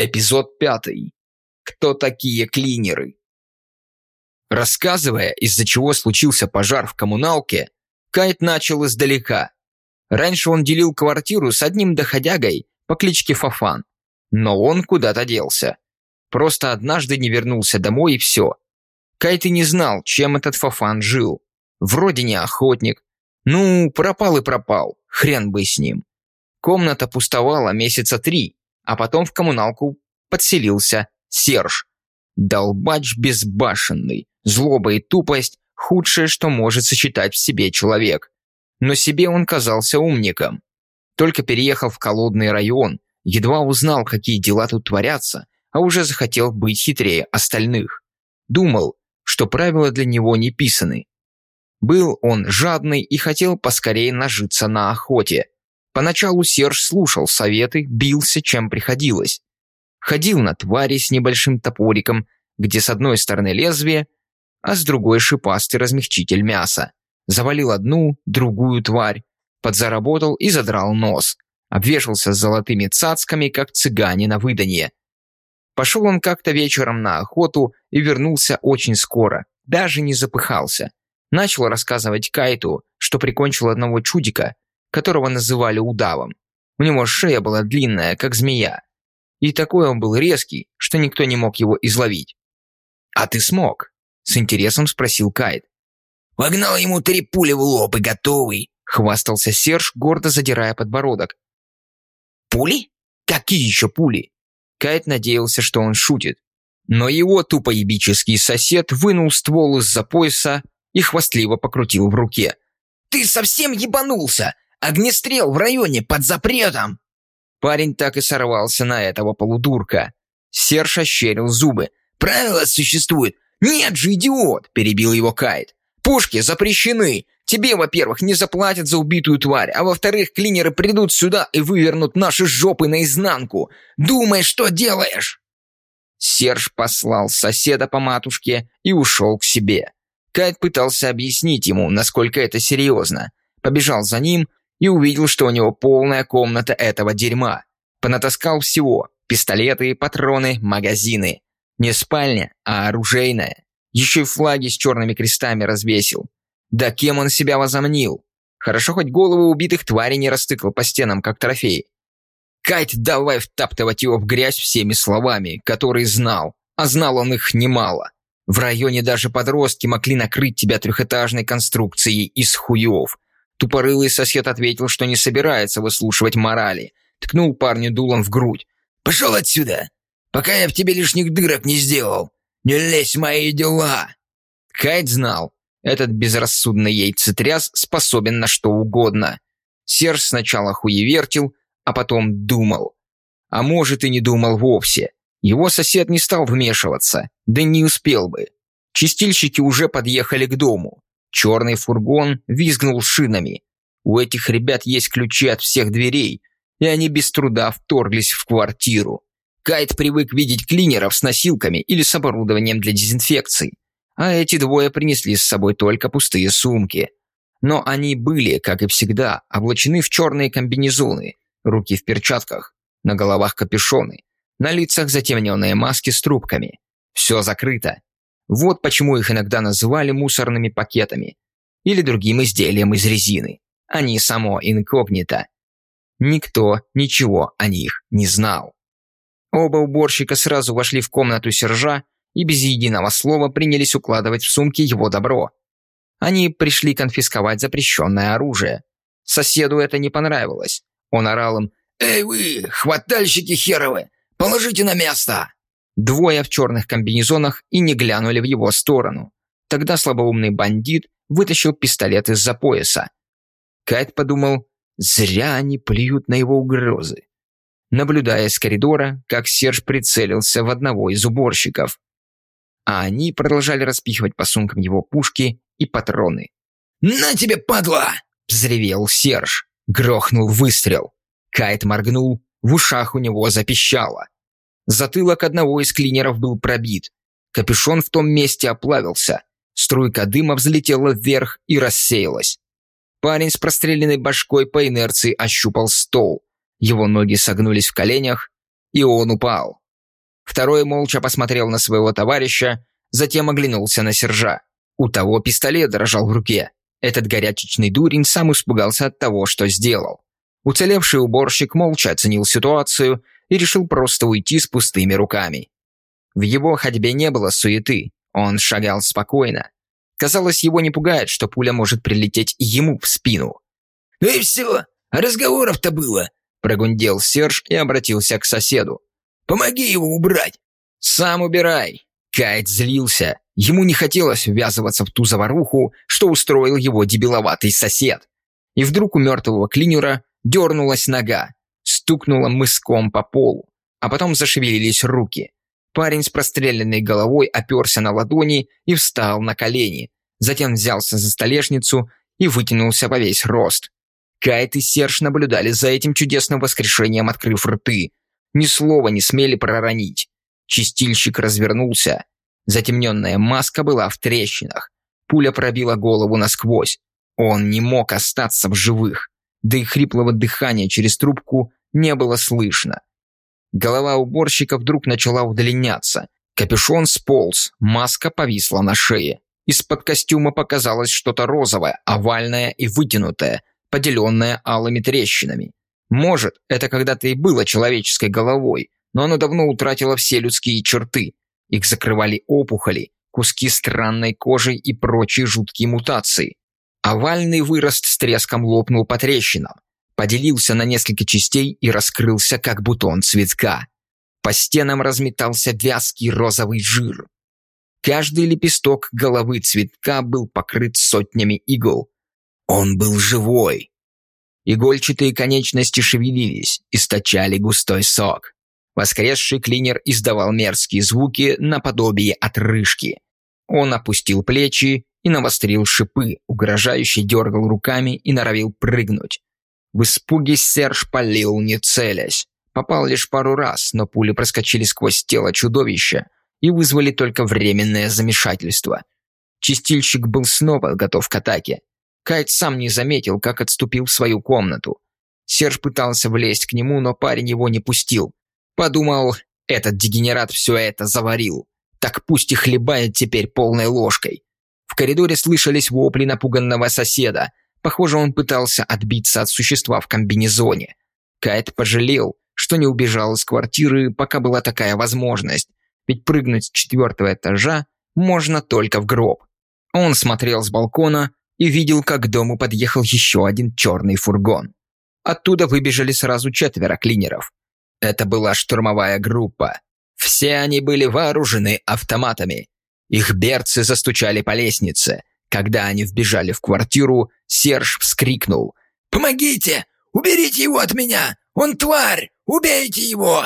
Эпизод пятый. Кто такие клинеры? Рассказывая, из-за чего случился пожар в коммуналке, Кайт начал издалека. Раньше он делил квартиру с одним доходягой по кличке Фафан, но он куда-то делся. Просто однажды не вернулся домой и все. Кайт и не знал, чем этот Фафан жил. Вроде не охотник. Ну, пропал и пропал, хрен бы с ним. Комната пустовала месяца три, а потом в коммуналку подселился Серж. Долбач безбашенный, злоба и тупость – худшее, что может сочетать в себе человек. Но себе он казался умником. Только переехал в колодный район, едва узнал, какие дела тут творятся, а уже захотел быть хитрее остальных. Думал, что правила для него не писаны. Был он жадный и хотел поскорее нажиться на охоте – Поначалу Серж слушал советы, бился, чем приходилось. Ходил на твари с небольшим топориком, где с одной стороны лезвие, а с другой шипастый размягчитель мяса. Завалил одну, другую тварь, подзаработал и задрал нос. Обвешался золотыми цацками, как цыгане на выданье. Пошел он как-то вечером на охоту и вернулся очень скоро, даже не запыхался. Начал рассказывать Кайту, что прикончил одного чудика, которого называли удавом. У него шея была длинная, как змея. И такой он был резкий, что никто не мог его изловить. «А ты смог?» – с интересом спросил Кайт. «Вогнал ему три пули в лоб и готовый», – хвастался Серж, гордо задирая подбородок. «Пули? Какие еще пули?» Кайт надеялся, что он шутит. Но его тупоебический сосед вынул ствол из-за пояса и хвастливо покрутил в руке. «Ты совсем ебанулся? Огнестрел в районе под запретом!» Парень так и сорвался на этого полудурка. Серж ощерил зубы. «Правила существуют!» «Нет же, идиот!» – перебил его Кайт. «Пушки запрещены! Тебе, во-первых, не заплатят за убитую тварь, а во-вторых, клинеры придут сюда и вывернут наши жопы наизнанку! Думай, что делаешь!» Серж послал соседа по матушке и ушел к себе. Кайт пытался объяснить ему, насколько это серьезно. Побежал за ним, и увидел, что у него полная комната этого дерьма. Понатаскал всего – пистолеты, патроны, магазины. Не спальня, а оружейная. Еще и флаги с черными крестами развесил. Да кем он себя возомнил? Хорошо хоть головы убитых тварей не растыкал по стенам, как трофей. Кайт давай втаптывать его в грязь всеми словами, которые знал. А знал он их немало. В районе даже подростки могли накрыть тебя трехэтажной конструкцией из хуев – Тупорылый сосед ответил, что не собирается выслушивать морали. Ткнул парню дулом в грудь. «Пошел отсюда, пока я в тебе лишних дырок не сделал. Не лезь в мои дела!» Кайт знал, этот безрассудный яйцетряс способен на что угодно. Серж сначала хуевертил, а потом думал. А может и не думал вовсе. Его сосед не стал вмешиваться, да не успел бы. Чистильщики уже подъехали к дому. Черный фургон визгнул шинами. У этих ребят есть ключи от всех дверей, и они без труда вторглись в квартиру. Кайт привык видеть клинеров с носилками или с оборудованием для дезинфекции, а эти двое принесли с собой только пустые сумки. Но они были, как и всегда, облачены в черные комбинезоны, руки в перчатках, на головах капюшоны, на лицах затемненные маски с трубками. Все закрыто, вот почему их иногда называли мусорными пакетами или другим изделием из резины, а не само инкогнито. Никто ничего о них не знал. Оба уборщика сразу вошли в комнату сержа и без единого слова принялись укладывать в сумки его добро. Они пришли конфисковать запрещенное оружие. Соседу это не понравилось. Он орал им «Эй вы, хватальщики херовы, положите на место!» Двое в черных комбинезонах и не глянули в его сторону. Тогда слабоумный бандит вытащил пистолет из-за пояса. Кайт подумал, зря они плюют на его угрозы. Наблюдая с коридора, как Серж прицелился в одного из уборщиков. А они продолжали распихивать по сумкам его пушки и патроны. «На тебе, падла!» – взревел Серж. Грохнул выстрел. Кайт моргнул, в ушах у него запищало. Затылок одного из клинеров был пробит. Капюшон в том месте оплавился. Струйка дыма взлетела вверх и рассеялась. Парень с простреленной башкой по инерции ощупал стол. Его ноги согнулись в коленях, и он упал. Второй молча посмотрел на своего товарища, затем оглянулся на сержа. У того пистолет дрожал в руке. Этот горячечный дурень сам испугался от того, что сделал. Уцелевший уборщик молча оценил ситуацию и решил просто уйти с пустыми руками. В его ходьбе не было суеты, он шагал спокойно. Казалось, его не пугает, что пуля может прилететь ему в спину. «Ну и все, разговоров-то было», – прогундел Серж и обратился к соседу. «Помоги его убрать». «Сам убирай». Кайт злился. Ему не хотелось ввязываться в ту заваруху, что устроил его дебиловатый сосед. И вдруг у мертвого клинера дернулась нога, стукнула мыском по полу, а потом зашевелились руки. Парень с простреленной головой оперся на ладони и встал на колени, затем взялся за столешницу и вытянулся во весь рост. Кайт и Серж наблюдали за этим чудесным воскрешением, открыв рты. Ни слова не смели проронить. Чистильщик развернулся. Затемненная маска была в трещинах. Пуля пробила голову насквозь. Он не мог остаться в живых. Да и хриплого дыхания через трубку не было слышно. Голова уборщика вдруг начала удлиняться. Капюшон сполз, маска повисла на шее. Из-под костюма показалось что-то розовое, овальное и вытянутое, поделенное алыми трещинами. Может, это когда-то и было человеческой головой, но оно давно утратило все людские черты. Их закрывали опухоли, куски странной кожи и прочие жуткие мутации. Овальный вырост с треском лопнул по трещинам поделился на несколько частей и раскрылся, как бутон цветка. По стенам разметался вязкий розовый жир. Каждый лепесток головы цветка был покрыт сотнями игл. Он был живой. Игольчатые конечности шевелились, источали густой сок. Воскресший клинер издавал мерзкие звуки наподобие отрыжки. Он опустил плечи и навострил шипы, угрожающе дергал руками и норовил прыгнуть. В испуге Серж полил, не целясь. Попал лишь пару раз, но пули проскочили сквозь тело чудовища и вызвали только временное замешательство. Чистильщик был снова готов к атаке. Кайт сам не заметил, как отступил в свою комнату. Серж пытался влезть к нему, но парень его не пустил. Подумал, этот дегенерат все это заварил. Так пусть и хлебает теперь полной ложкой. В коридоре слышались вопли напуганного соседа, Похоже, он пытался отбиться от существа в комбинезоне. Кайт пожалел, что не убежал из квартиры, пока была такая возможность, ведь прыгнуть с четвертого этажа можно только в гроб. Он смотрел с балкона и видел, как к дому подъехал еще один черный фургон. Оттуда выбежали сразу четверо клинеров. Это была штурмовая группа. Все они были вооружены автоматами. Их берцы застучали по лестнице. Когда они вбежали в квартиру, Серж вскрикнул. «Помогите! Уберите его от меня! Он тварь! Убейте его!»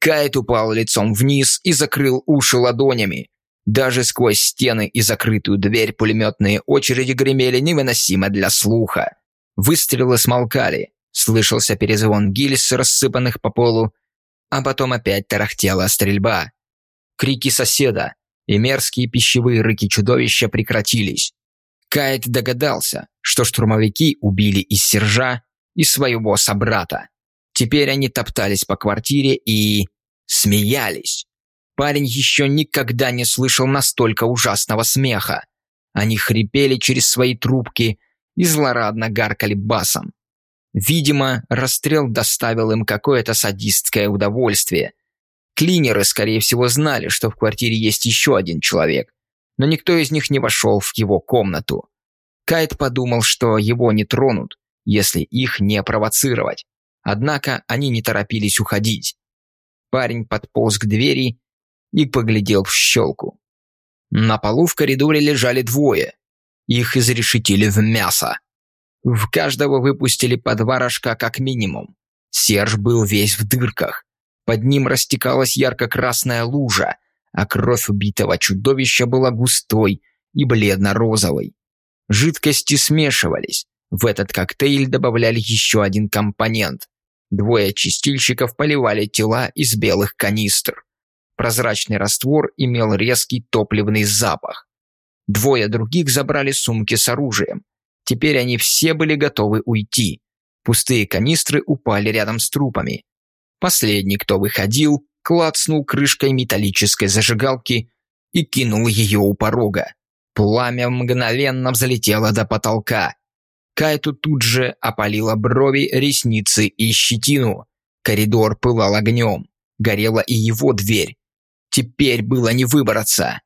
Кайт упал лицом вниз и закрыл уши ладонями. Даже сквозь стены и закрытую дверь пулеметные очереди гремели невыносимо для слуха. Выстрелы смолкали, слышался перезвон гильз, рассыпанных по полу, а потом опять тарахтела стрельба. Крики соседа и мерзкие пищевые рыки чудовища прекратились. Кайт догадался, что штурмовики убили и сержа, и своего собрата. Теперь они топтались по квартире и... смеялись. Парень еще никогда не слышал настолько ужасного смеха. Они хрипели через свои трубки и злорадно гаркали басом. Видимо, расстрел доставил им какое-то садистское удовольствие. Клинеры, скорее всего, знали, что в квартире есть еще один человек, но никто из них не вошел в его комнату. Кайт подумал, что его не тронут, если их не провоцировать. Однако они не торопились уходить. Парень подполз к двери и поглядел в щелку. На полу в коридоре лежали двое. Их изрешетили в мясо. В каждого выпустили по два рожка как минимум. Серж был весь в дырках. Под ним растекалась ярко-красная лужа, а кровь убитого чудовища была густой и бледно-розовой. Жидкости смешивались. В этот коктейль добавляли еще один компонент. Двое чистильщиков поливали тела из белых канистр. Прозрачный раствор имел резкий топливный запах. Двое других забрали сумки с оружием. Теперь они все были готовы уйти. Пустые канистры упали рядом с трупами. Последний, кто выходил, клацнул крышкой металлической зажигалки и кинул ее у порога. Пламя мгновенно взлетело до потолка. Кайту тут же опалило брови, ресницы и щетину. Коридор пылал огнем. Горела и его дверь. Теперь было не выбраться.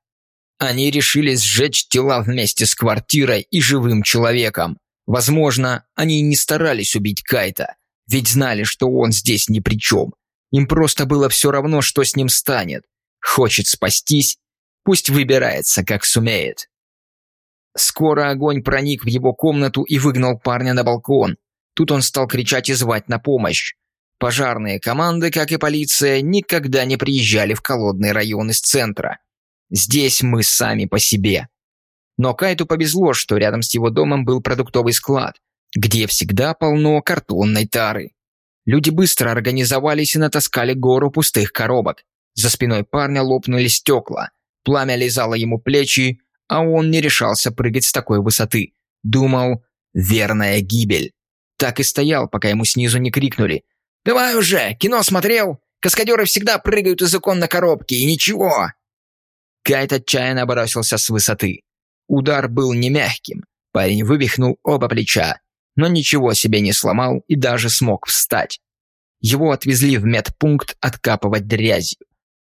Они решили сжечь тела вместе с квартирой и живым человеком. Возможно, они не старались убить Кайта, ведь знали, что он здесь ни при чем. Им просто было все равно, что с ним станет. Хочет спастись, пусть выбирается, как сумеет. Скоро огонь проник в его комнату и выгнал парня на балкон. Тут он стал кричать и звать на помощь. Пожарные команды, как и полиция, никогда не приезжали в холодный район из центра. Здесь мы сами по себе. Но Кайту повезло, что рядом с его домом был продуктовый склад, где всегда полно картонной тары. Люди быстро организовались и натаскали гору пустых коробок. За спиной парня лопнули стекла. Пламя лизало ему плечи, а он не решался прыгать с такой высоты. Думал, верная гибель. Так и стоял, пока ему снизу не крикнули. «Давай уже! Кино смотрел? Каскадеры всегда прыгают из окон на коробки, и ничего!» Кайт отчаянно бросился с высоты. Удар был не мягким. Парень вывихнул оба плеча, но ничего себе не сломал и даже смог встать. Его отвезли в медпункт откапывать грязью.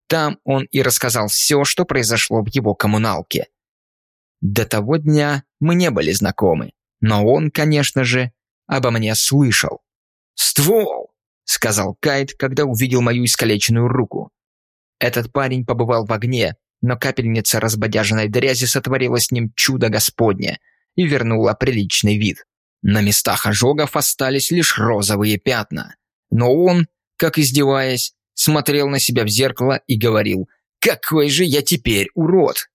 Там он и рассказал все, что произошло в его коммуналке. До того дня мы не были знакомы, но он, конечно же, обо мне слышал. «Ствол!» — сказал Кайт, когда увидел мою искалеченную руку. Этот парень побывал в огне, но капельница разбодяженной грязи сотворила с ним чудо Господне и вернула приличный вид. На местах ожогов остались лишь розовые пятна. Но он, как издеваясь, смотрел на себя в зеркало и говорил «Какой же я теперь урод!»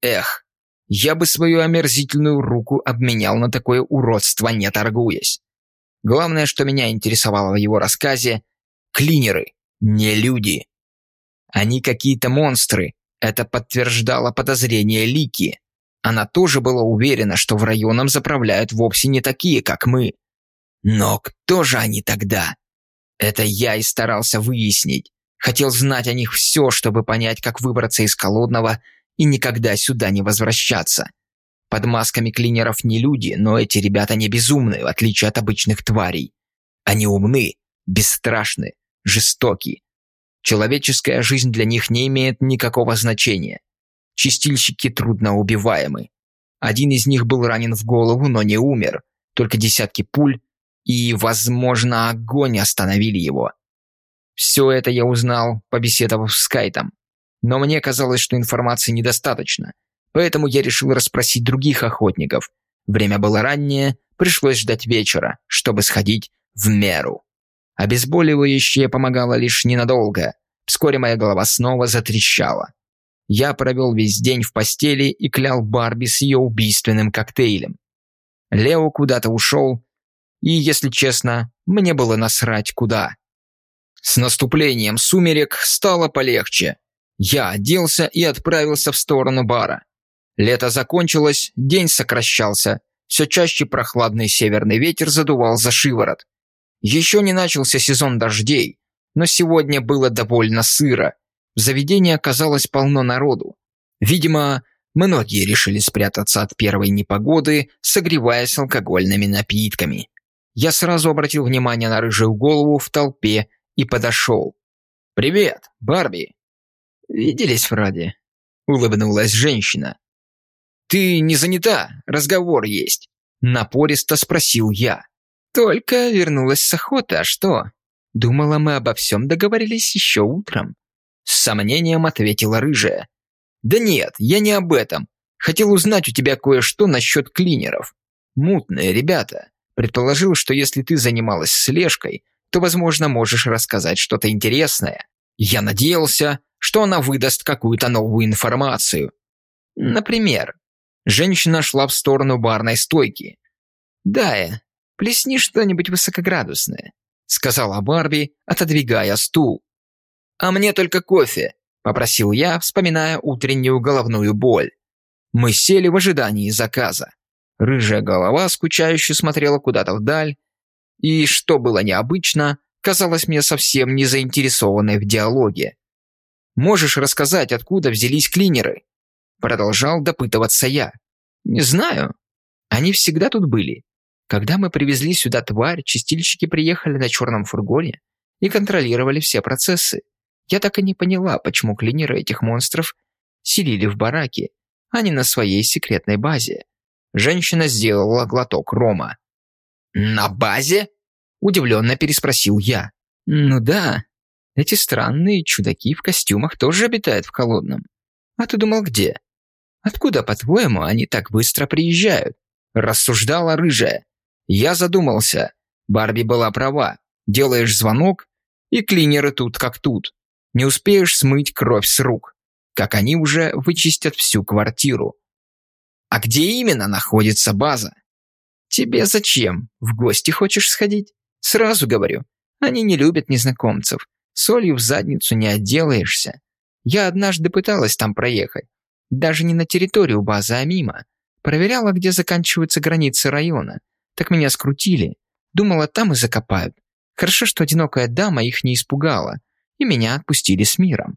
Эх, я бы свою омерзительную руку обменял на такое уродство, не торгуясь. Главное, что меня интересовало в его рассказе – клинеры, не люди. Они какие-то монстры, это подтверждало подозрение Лики. Она тоже была уверена, что в районом заправляют вовсе не такие, как мы. Но кто же они тогда? Это я и старался выяснить. Хотел знать о них все, чтобы понять, как выбраться из колодного и никогда сюда не возвращаться. Под масками клинеров не люди, но эти ребята не безумны, в отличие от обычных тварей. Они умны, бесстрашны, жестоки, Человеческая жизнь для них не имеет никакого значения. Чистильщики трудноубиваемы. Один из них был ранен в голову, но не умер. Только десятки пуль и, возможно, огонь остановили его. Все это я узнал, побеседовав с Кайтом. Но мне казалось, что информации недостаточно, поэтому я решил расспросить других охотников. Время было раннее, пришлось ждать вечера, чтобы сходить в меру. Обезболивающее помогало лишь ненадолго. Вскоре моя голова снова затрещала. Я провел весь день в постели и клял Барби с ее убийственным коктейлем. Лео куда-то ушел, и, если честно, мне было насрать куда. С наступлением сумерек стало полегче. Я оделся и отправился в сторону бара. Лето закончилось, день сокращался, все чаще прохладный северный ветер задувал за шиворот. Еще не начался сезон дождей, но сегодня было довольно сыро. В заведении оказалось полно народу. Видимо, многие решили спрятаться от первой непогоды, согреваясь алкогольными напитками. Я сразу обратил внимание на рыжую голову в толпе и подошел. «Привет, Барби!» «Виделись вроде», — улыбнулась женщина. «Ты не занята? Разговор есть?» Напористо спросил я. Только вернулась с охоты, а что? Думала, мы обо всем договорились еще утром. С сомнением ответила рыжая. Да нет, я не об этом. Хотел узнать у тебя кое-что насчет клинеров. Мутные ребята. Предположил, что если ты занималась слежкой, то, возможно, можешь рассказать что-то интересное. Я надеялся, что она выдаст какую-то новую информацию. Например, женщина шла в сторону барной стойки. «Дая, Плесни что-нибудь высокоградусное», — сказала Барби, отодвигая стул. «А мне только кофе», — попросил я, вспоминая утреннюю головную боль. Мы сели в ожидании заказа. Рыжая голова скучающе смотрела куда-то вдаль, и, что было необычно, казалось мне совсем не заинтересованной в диалоге. Можешь рассказать, откуда взялись клинеры?» Продолжал допытываться я. «Не знаю. Они всегда тут были. Когда мы привезли сюда тварь, чистильщики приехали на черном фургоне и контролировали все процессы. Я так и не поняла, почему клинеры этих монстров селили в бараке, а не на своей секретной базе. Женщина сделала глоток рома. «На базе?» – удивленно переспросил я. «Ну да, эти странные чудаки в костюмах тоже обитают в холодном. А ты думал, где? Откуда, по-твоему, они так быстро приезжают?» Рассуждала рыжая. Я задумался. Барби была права. Делаешь звонок, и клинеры тут как тут. Не успеешь смыть кровь с рук, как они уже вычистят всю квартиру. А где именно находится база? Тебе зачем? В гости хочешь сходить? Сразу говорю, они не любят незнакомцев. Солью в задницу не отделаешься. Я однажды пыталась там проехать. Даже не на территорию базы, а мимо. Проверяла, где заканчиваются границы района. Так меня скрутили. Думала, там и закопают. Хорошо, что одинокая дама их не испугала. И меня отпустили с миром.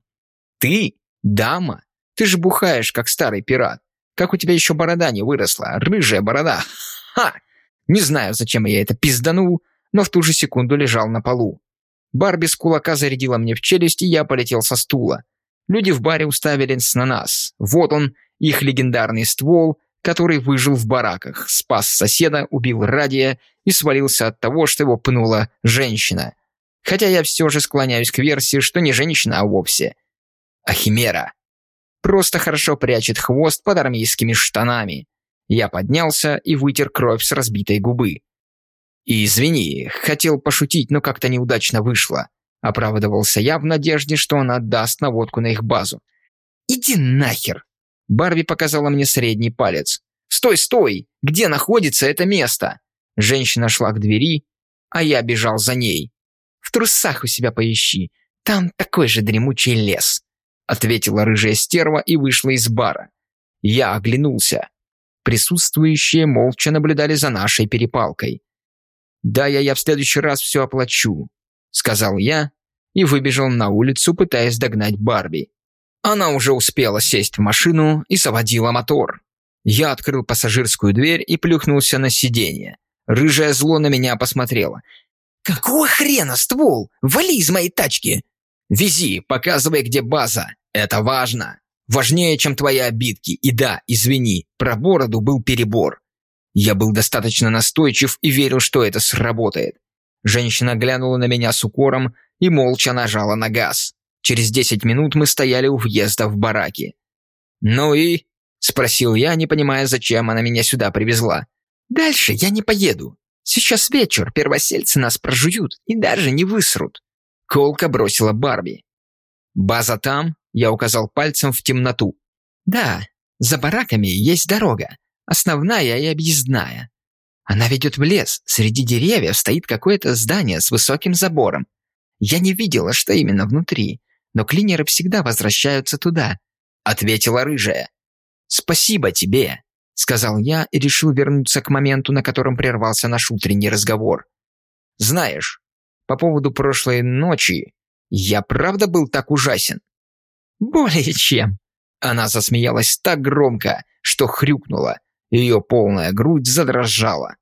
Ты? Дама? Ты же бухаешь, как старый пират. Как у тебя еще борода не выросла? Рыжая борода. Ха! Не знаю, зачем я это пизданул, но в ту же секунду лежал на полу. Барби с кулака зарядила мне в челюсть, и я полетел со стула. Люди в баре уставились на нас. Вот он, их легендарный ствол, который выжил в бараках, спас соседа, убил радия и свалился от того, что его пнула женщина. Хотя я все же склоняюсь к версии, что не женщина, а вовсе. А химера. Просто хорошо прячет хвост под армейскими штанами. Я поднялся и вытер кровь с разбитой губы. И извини, хотел пошутить, но как-то неудачно вышло. Оправдывался я в надежде, что он отдаст наводку на их базу. «Иди нахер!» Барби показала мне средний палец. «Стой, стой! Где находится это место?» Женщина шла к двери, а я бежал за ней. «В трусах у себя поищи. Там такой же дремучий лес», ответила рыжая стерва и вышла из бара. Я оглянулся. Присутствующие молча наблюдали за нашей перепалкой. «Да, я, я в следующий раз все оплачу», — сказал я и выбежал на улицу, пытаясь догнать Барби. Она уже успела сесть в машину и заводила мотор. Я открыл пассажирскую дверь и плюхнулся на сиденье. Рыжая зло на меня посмотрела. «Какого хрена, ствол? Вали из моей тачки!» «Вези, показывай, где база. Это важно. Важнее, чем твои обидки. И да, извини, про бороду был перебор. Я был достаточно настойчив и верил, что это сработает. Женщина глянула на меня с укором и молча нажала на газ. Через десять минут мы стояли у въезда в бараки. «Ну и?» – спросил я, не понимая, зачем она меня сюда привезла. «Дальше я не поеду. Сейчас вечер, первосельцы нас прожуют и даже не высрут». Колка бросила Барби. «База там?» – я указал пальцем в темноту. «Да, за бараками есть дорога, основная и объездная. Она ведет в лес, среди деревьев стоит какое-то здание с высоким забором. Я не видела, что именно внутри, но клинеры всегда возвращаются туда», — ответила рыжая. «Спасибо тебе», — сказал я и решил вернуться к моменту, на котором прервался наш утренний разговор. «Знаешь, по поводу прошлой ночи, я правда был так ужасен?» «Более чем». Она засмеялась так громко, что хрюкнула. Ее полная грудь задрожала.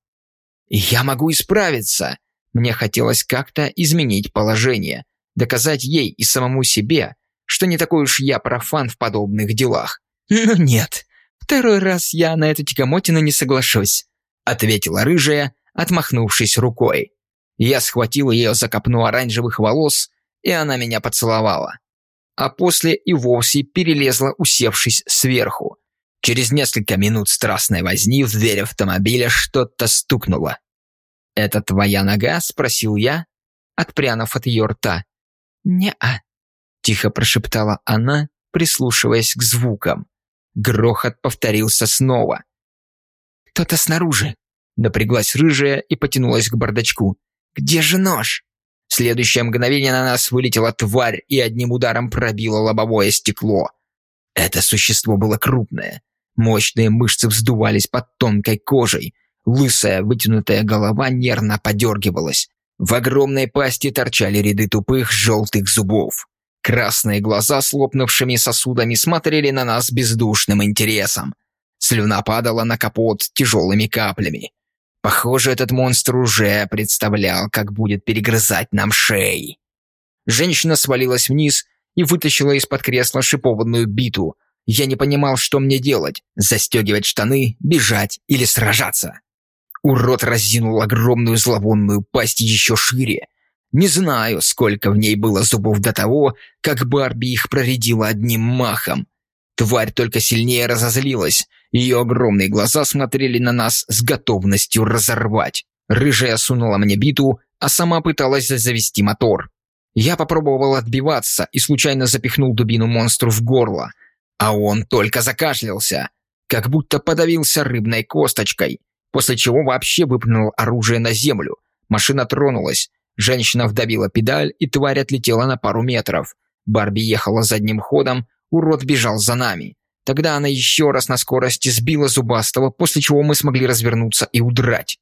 «Я могу исправиться!» Мне хотелось как-то изменить положение доказать ей и самому себе, что не такой уж я профан в подобных делах. «Ну нет, второй раз я на эту тягомотину не соглашусь», ответила рыжая, отмахнувшись рукой. Я схватил ее за копну оранжевых волос, и она меня поцеловала. А после и вовсе перелезла, усевшись сверху. Через несколько минут страстной возни в дверь автомобиля что-то стукнуло. «Это твоя нога?» – спросил я, отпрянув от ее рта. «Не-а», – тихо прошептала она, прислушиваясь к звукам. Грохот повторился снова. «Кто-то снаружи!» Напряглась рыжая и потянулась к бардачку. «Где же нож?» В следующее мгновение на нас вылетела тварь и одним ударом пробила лобовое стекло. Это существо было крупное. Мощные мышцы вздувались под тонкой кожей. Лысая, вытянутая голова нервно подергивалась. В огромной пасти торчали ряды тупых желтых зубов. Красные глаза с лопнувшими сосудами смотрели на нас бездушным интересом. Слюна падала на капот тяжелыми каплями. Похоже, этот монстр уже представлял, как будет перегрызать нам шеи. Женщина свалилась вниз и вытащила из-под кресла шипованную биту. Я не понимал, что мне делать – застегивать штаны, бежать или сражаться. Урод разинул огромную зловонную пасть еще шире. Не знаю, сколько в ней было зубов до того, как Барби их проредила одним махом. Тварь только сильнее разозлилась. Ее огромные глаза смотрели на нас с готовностью разорвать. Рыжая сунула мне биту, а сама пыталась завести мотор. Я попробовал отбиваться и случайно запихнул дубину монстру в горло, а он только закашлялся, как будто подавился рыбной косточкой после чего вообще выпрыгнул оружие на землю. Машина тронулась. Женщина вдавила педаль, и тварь отлетела на пару метров. Барби ехала задним ходом, урод бежал за нами. Тогда она еще раз на скорости сбила зубастого, после чего мы смогли развернуться и удрать.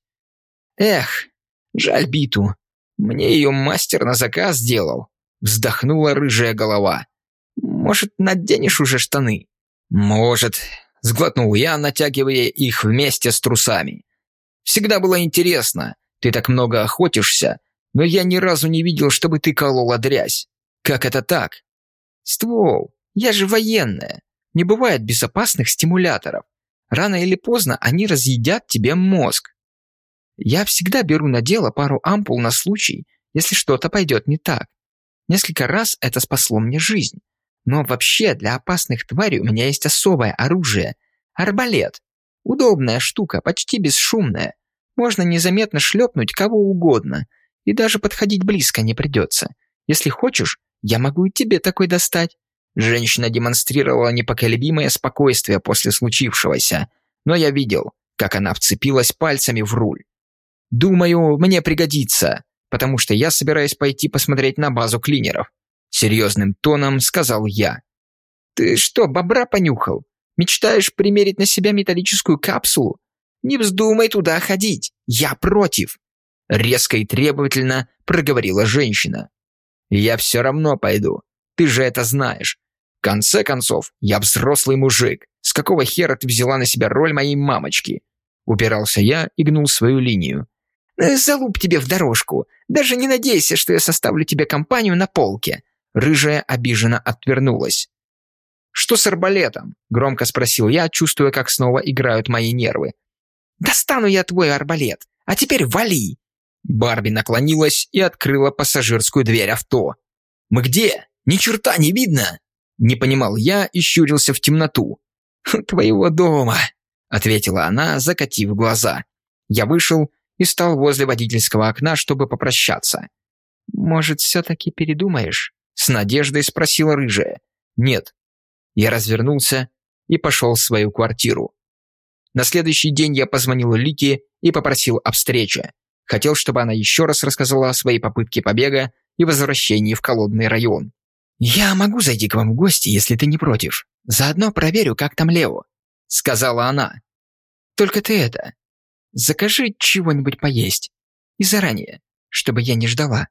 Эх, жаль биту. Мне ее мастер на заказ сделал. Вздохнула рыжая голова. Может, наденешь уже штаны? Может, Сглотнул я, натягивая их вместе с трусами. Всегда было интересно. Ты так много охотишься, но я ни разу не видел, чтобы ты колола дрязь. Как это так? Ствол. Я же военная. Не бывает безопасных стимуляторов. Рано или поздно они разъедят тебе мозг. Я всегда беру на дело пару ампул на случай, если что-то пойдет не так. Несколько раз это спасло мне жизнь. Но вообще для опасных тварей у меня есть особое оружие – арбалет. Удобная штука, почти бесшумная. Можно незаметно шлепнуть кого угодно, и даже подходить близко не придется. Если хочешь, я могу и тебе такой достать. Женщина демонстрировала непоколебимое спокойствие после случившегося, но я видел, как она вцепилась пальцами в руль. «Думаю, мне пригодится, потому что я собираюсь пойти посмотреть на базу клинеров. Серьезным тоном сказал я. «Ты что, бобра понюхал? Мечтаешь примерить на себя металлическую капсулу? Не вздумай туда ходить, я против!» Резко и требовательно проговорила женщина. «Я все равно пойду, ты же это знаешь. В конце концов, я взрослый мужик. С какого хера ты взяла на себя роль моей мамочки?» Упирался я и гнул свою линию. «Э, «Залуп тебе в дорожку. Даже не надейся, что я составлю тебе компанию на полке. Рыжая обиженно отвернулась. «Что с арбалетом?» – громко спросил я, чувствуя, как снова играют мои нервы. «Достану я твой арбалет, а теперь вали!» Барби наклонилась и открыла пассажирскую дверь авто. «Мы где? Ни черта не видно!» Не понимал я и щурился в темноту. «Твоего дома!» – ответила она, закатив глаза. Я вышел и стал возле водительского окна, чтобы попрощаться. «Может, все-таки передумаешь?» С надеждой спросила рыжая. Нет. Я развернулся и пошел в свою квартиру. На следующий день я позвонил Лике и попросил об встрече. Хотел, чтобы она еще раз рассказала о своей попытке побега и возвращении в холодный район. «Я могу зайти к вам в гости, если ты не против. Заодно проверю, как там Лео», — сказала она. «Только ты это, закажи чего-нибудь поесть. И заранее, чтобы я не ждала».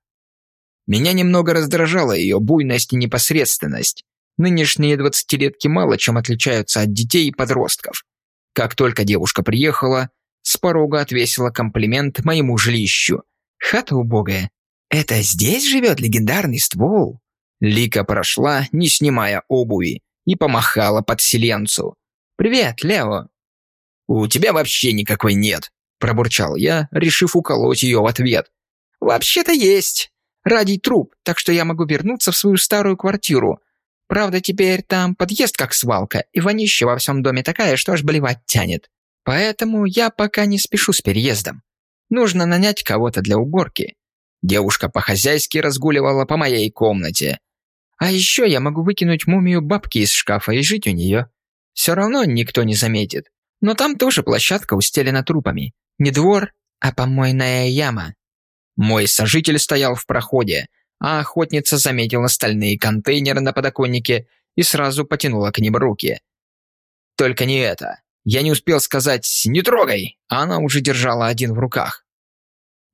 Меня немного раздражала ее буйность и непосредственность. Нынешние двадцатилетки мало чем отличаются от детей и подростков. Как только девушка приехала, с порога отвесила комплимент моему жилищу. «Хата убогая. Это здесь живет легендарный ствол?» Лика прошла, не снимая обуви, и помахала подселенцу. «Привет, Лео!» «У тебя вообще никакой нет!» Пробурчал я, решив уколоть ее в ответ. «Вообще-то есть!» Ради труп, так что я могу вернуться в свою старую квартиру. Правда, теперь там подъезд как свалка, и вонища во всем доме такая, что аж болевать тянет. Поэтому я пока не спешу с переездом. Нужно нанять кого-то для уборки. Девушка по-хозяйски разгуливала по моей комнате. А еще я могу выкинуть мумию бабки из шкафа и жить у нее. Все равно никто не заметит. Но там тоже площадка устелена трупами. Не двор, а помойная яма. Мой сожитель стоял в проходе, а охотница заметила стальные контейнеры на подоконнике и сразу потянула к ним руки. Только не это. Я не успел сказать «не трогай», а она уже держала один в руках.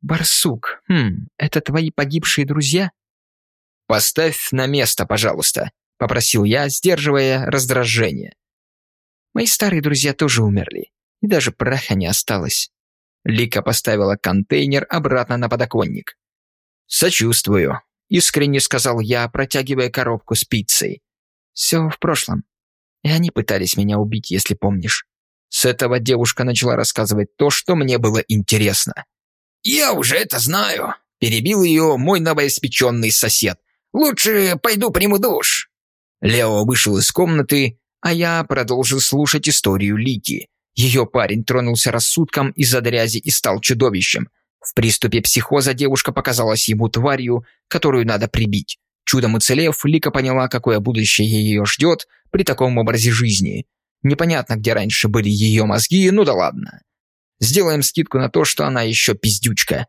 «Барсук, хм, это твои погибшие друзья?» «Поставь на место, пожалуйста», — попросил я, сдерживая раздражение. Мои старые друзья тоже умерли, и даже праха не осталось. Лика поставила контейнер обратно на подоконник. «Сочувствую», — искренне сказал я, протягивая коробку с пиццей. «Все в прошлом. И они пытались меня убить, если помнишь». С этого девушка начала рассказывать то, что мне было интересно. «Я уже это знаю», — перебил ее мой новоиспеченный сосед. «Лучше пойду приму душ». Лео вышел из комнаты, а я продолжил слушать историю Лики. Ее парень тронулся рассудком из-за дрязи и стал чудовищем. В приступе психоза девушка показалась ему тварью, которую надо прибить. Чудом уцелев, Лика поняла, какое будущее ее ждет при таком образе жизни. Непонятно, где раньше были ее мозги, ну да ладно. Сделаем скидку на то, что она еще пиздючка.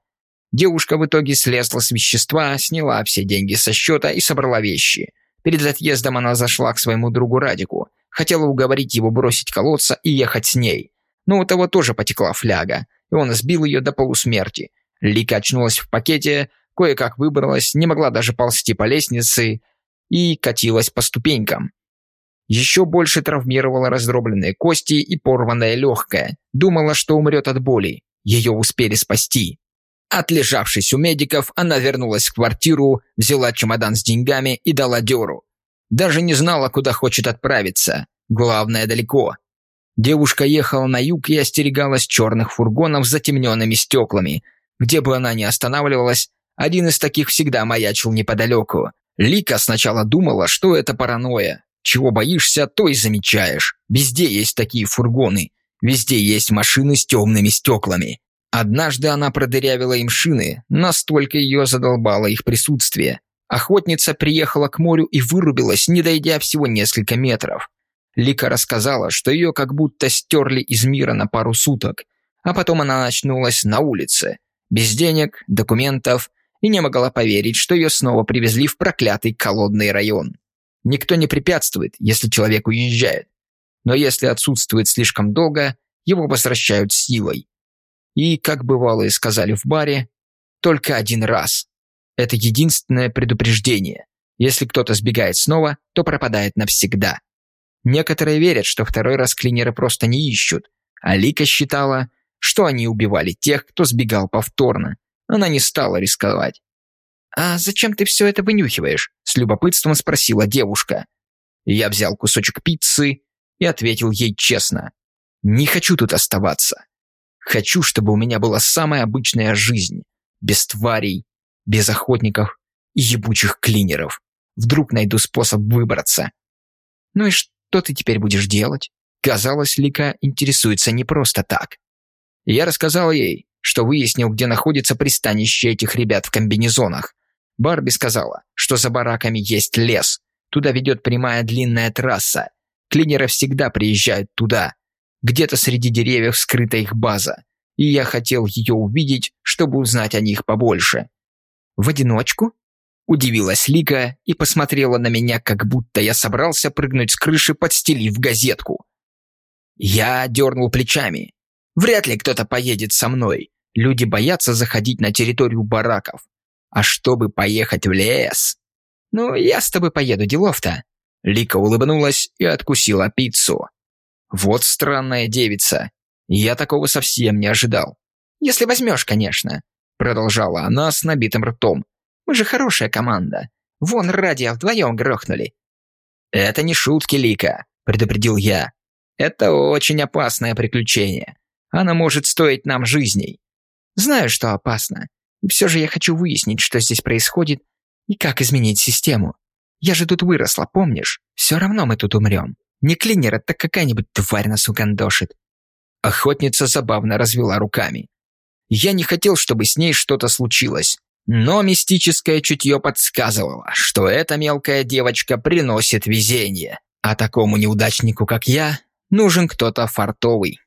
Девушка в итоге слезла с вещества, сняла все деньги со счета и собрала вещи. Перед отъездом она зашла к своему другу Радику. Хотела уговорить его бросить колодца и ехать с ней. Но у того тоже потекла фляга, и он сбил ее до полусмерти. Лика очнулась в пакете, кое-как выбралась, не могла даже ползти по лестнице и катилась по ступенькам. Еще больше травмировала раздробленные кости и порванное легкое. Думала, что умрет от боли. Ее успели спасти. Отлежавшись у медиков, она вернулась в квартиру, взяла чемодан с деньгами и дала дёру. Даже не знала, куда хочет отправиться. Главное, далеко. Девушка ехала на юг и остерегалась черных фургонов с затемненными стеклами. Где бы она ни останавливалась, один из таких всегда маячил неподалеку. Лика сначала думала, что это паранойя. Чего боишься, то и замечаешь. Везде есть такие фургоны. Везде есть машины с темными стеклами. Однажды она продырявила им шины, настолько ее задолбало их присутствие. Охотница приехала к морю и вырубилась, не дойдя всего несколько метров. Лика рассказала, что ее как будто стерли из мира на пару суток, а потом она очнулась на улице, без денег, документов, и не могла поверить, что ее снова привезли в проклятый колодный район. Никто не препятствует, если человек уезжает. Но если отсутствует слишком долго, его возвращают силой. И, как бывало и сказали в баре, только один раз. Это единственное предупреждение. Если кто-то сбегает снова, то пропадает навсегда. Некоторые верят, что второй раз клинеры просто не ищут, а Лика считала, что они убивали тех, кто сбегал повторно. Она не стала рисковать. «А зачем ты все это вынюхиваешь?» – с любопытством спросила девушка. Я взял кусочек пиццы и ответил ей честно. «Не хочу тут оставаться. Хочу, чтобы у меня была самая обычная жизнь. Без тварей, без охотников и ебучих клинеров. Вдруг найду способ выбраться». «Ну и что ты теперь будешь делать?» Казалось, Лика интересуется не просто так. Я рассказал ей, что выяснил, где находится пристанище этих ребят в комбинезонах, Барби сказала, что за бараками есть лес. Туда ведет прямая длинная трасса. Клинеры всегда приезжают туда. Где-то среди деревьев скрыта их база. И я хотел ее увидеть, чтобы узнать о них побольше. «В одиночку?» Удивилась Лика и посмотрела на меня, как будто я собрался прыгнуть с крыши, подстелив газетку. Я дернул плечами. Вряд ли кто-то поедет со мной. Люди боятся заходить на территорию бараков. А чтобы поехать в лес... Ну, я с тобой поеду, делов-то. Лика улыбнулась и откусила пиццу. Вот странная девица. Я такого совсем не ожидал. Если возьмешь, конечно. Продолжала она с набитым ртом. Мы же хорошая команда. Вон радио вдвоем грохнули. Это не шутки, Лика, предупредил я. Это очень опасное приключение. Она может стоить нам жизней. Знаю, что опасно. Все же я хочу выяснить, что здесь происходит и как изменить систему. Я же тут выросла, помнишь? Все равно мы тут умрем. Не клинера, так какая-нибудь тварь нас угандошит». Охотница забавно развела руками. Я не хотел, чтобы с ней что-то случилось, но мистическое чутье подсказывало, что эта мелкая девочка приносит везение, а такому неудачнику, как я, нужен кто-то фартовый.